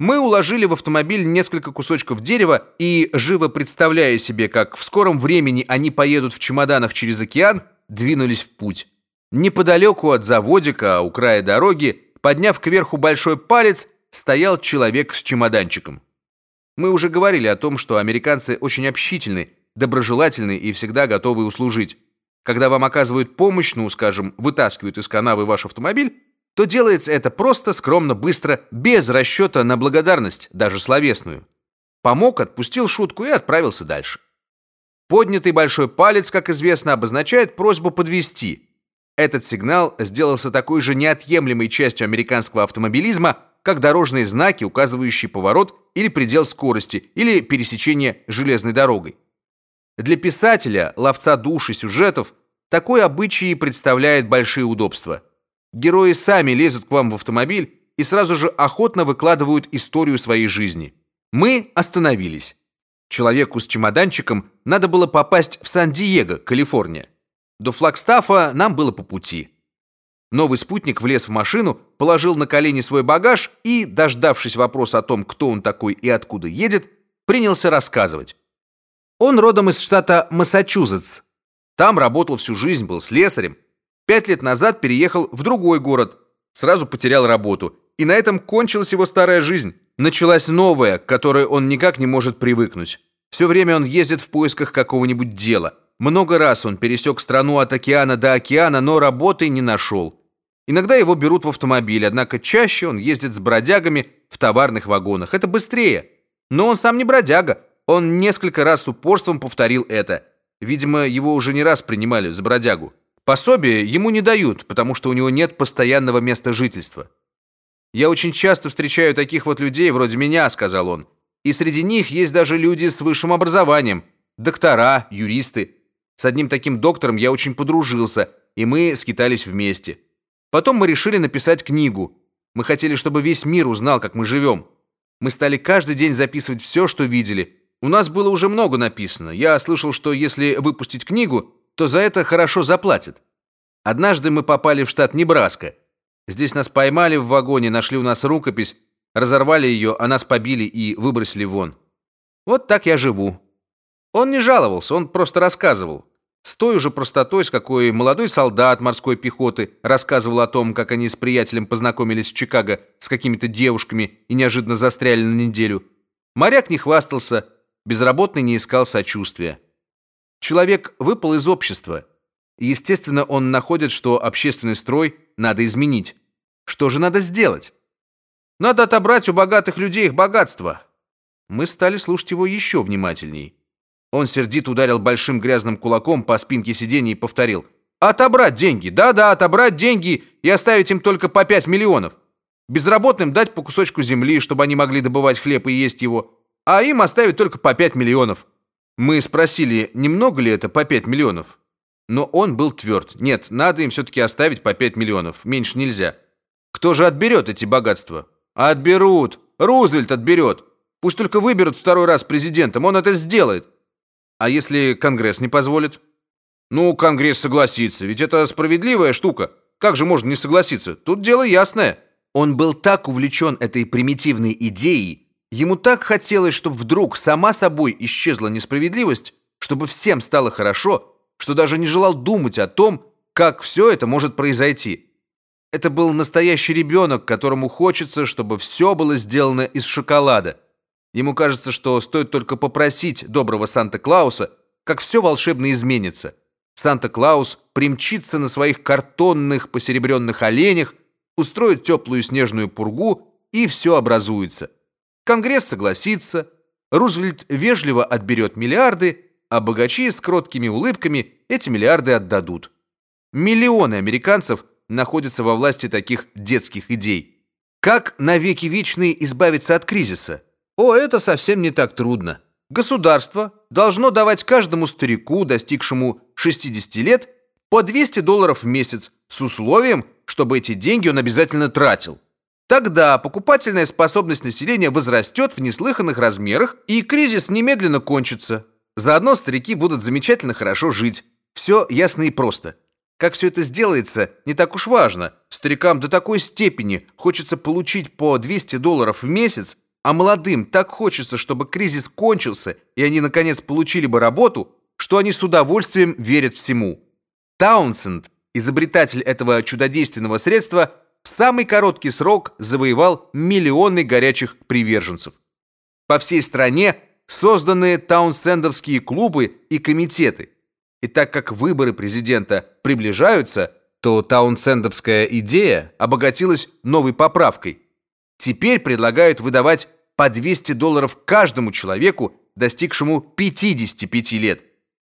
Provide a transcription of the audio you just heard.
Мы уложили в автомобиль несколько кусочков дерева и, живо представляя себе, как в скором времени они поедут в чемоданах через океан, двинулись в путь. Неподалеку от заводика, у края дороги, подняв кверху большой палец, стоял человек с чемоданчиком. Мы уже говорили о том, что американцы очень общительны, доброжелательны и всегда готовы услужить. Когда вам оказывают помощь, ну, скажем, вытаскивают из канавы ваш автомобиль, то делается это просто, скромно, быстро, без расчета на благодарность, даже словесную. Помог, отпустил шутку и отправился дальше. Поднятый большой палец, как известно, обозначает просьбу подвести. Этот сигнал сделался такой же неотъемлемой частью американского автомобилизма, как дорожные знаки, указывающие поворот или предел скорости, или пересечение железной дорогой. Для писателя, ловца душ и сюжетов, такой обычай представляет большие удобства. Герои сами лезут к вам в автомобиль и сразу же охотно выкладывают историю своей жизни. Мы остановились. Человеку с чемоданчиком надо было попасть в Сан-Диего, Калифорния. До Флагстафа нам было по пути. Новый спутник влез в машину, положил на колени свой багаж и, дождавшись вопроса о том, кто он такой и откуда едет, принялся рассказывать. Он родом из штата Массачусетс. Там работал всю жизнь, был слесарем. Пять лет назад переехал в другой город, сразу потерял работу, и на этом кончилась его старая жизнь. Началась новая, к которой он никак не может привыкнуть. Все время он ездит в поисках какого-нибудь дела. Много раз он пересек страну от океана до океана, но работы не нашел. Иногда его берут в автомобиль, однако чаще он ездит с бродягами в товарных вагонах. Это быстрее. Но он сам не бродяга. Он несколько раз с упорством повторил это. Видимо, его уже не раз принимали за бродягу. Пособие ему не дают, потому что у него нет постоянного места жительства. Я очень часто встречаю таких вот людей вроде меня, сказал он. И среди них есть даже люди с высшим образованием, доктора, юристы. С одним таким доктором я очень подружился, и мы скитались вместе. Потом мы решили написать книгу. Мы хотели, чтобы весь мир узнал, как мы живем. Мы стали каждый день записывать все, что видели. У нас было уже много написано. Я слышал, что если выпустить книгу, то за это хорошо заплатят. Однажды мы попали в штат Небраска. Здесь нас поймали в вагоне, нашли у нас рукопись, разорвали ее, а нас побили и выбросили вон. Вот так я живу. Он не жаловался, он просто рассказывал. С той же простотой, с какой молодой солдат морской пехоты рассказывал о том, как они с приятелем познакомились в Чикаго с какими-то девушками и неожиданно застряли на неделю. Моряк не хвастался, безработный не искал сочувствия. Человек выпал из общества. Естественно, он находит, что общественный строй надо изменить. Что же надо сделать? Надо отобрать у богатых людей их богатство. Мы стали слушать его еще внимательней. Он сердито ударил большим грязным кулаком по спинке сиденья и повторил: "Отобрать деньги. Да-да, отобрать деньги и оставить им только по 5 миллионов. Безработным дать по кусочку земли, чтобы они могли добывать хлеб и есть его, а им оставить только по 5 миллионов". Мы спросили, немного ли это по 5 миллионов. Но он был тверд. Нет, надо им все таки оставить по 5 миллионов, меньше нельзя. Кто же отберет эти богатства? Отберут. Рузвельт отберет. Пусть только выберут второй раз президентом, он это сделает. А если Конгресс не позволит? Ну, Конгресс согласится, ведь это справедливая штука. Как же можно не согласиться? Тут дело ясное. Он был так увлечен этой примитивной идеей, ему так хотелось, чтобы вдруг сама собой исчезла несправедливость, чтобы всем стало хорошо, что даже не желал думать о том, как все это может произойти. Это был настоящий ребенок, которому хочется, чтобы все было сделано из шоколада. Ему кажется, что стоит только попросить доброго Санта-Клауса, как все волшебно изменится. Санта-Клаус примчится на своих картонных посеребренных оленях, устроит теплую снежную пургу, и все образуется. Конгресс согласится, Рузвельт вежливо отберет миллиарды, а богачи с кроткими улыбками эти миллиарды отдадут. Миллионы американцев находятся во власти таких детских идей. Как навеки вечные избавиться от кризиса? О, это совсем не так трудно. Государство должно давать каждому старику, достигшему 60 лет, по 200 долларов в месяц с условием, чтобы эти деньги он обязательно тратил. Тогда покупательная способность населения возрастет в неслыханных размерах, и кризис немедленно кончится. Заодно старики будут замечательно хорошо жить. Все ясно и просто. Как все это сделается, не так уж важно. Старикам до такой степени хочется получить по 200 долларов в месяц, а молодым так хочется, чтобы кризис кончился и они наконец получили бы работу, что они с удовольствием верят всему. Таунсенд, изобретатель этого чудодейственного средства, в самый короткий срок завоевал миллионы горячих приверженцев. По всей стране созданы таунсендовские клубы и комитеты. И так как выборы президента приближаются, то таунсендовская идея обогатилась новой поправкой. Теперь предлагают выдавать по 200 долларов каждому человеку, достигшему 55 лет.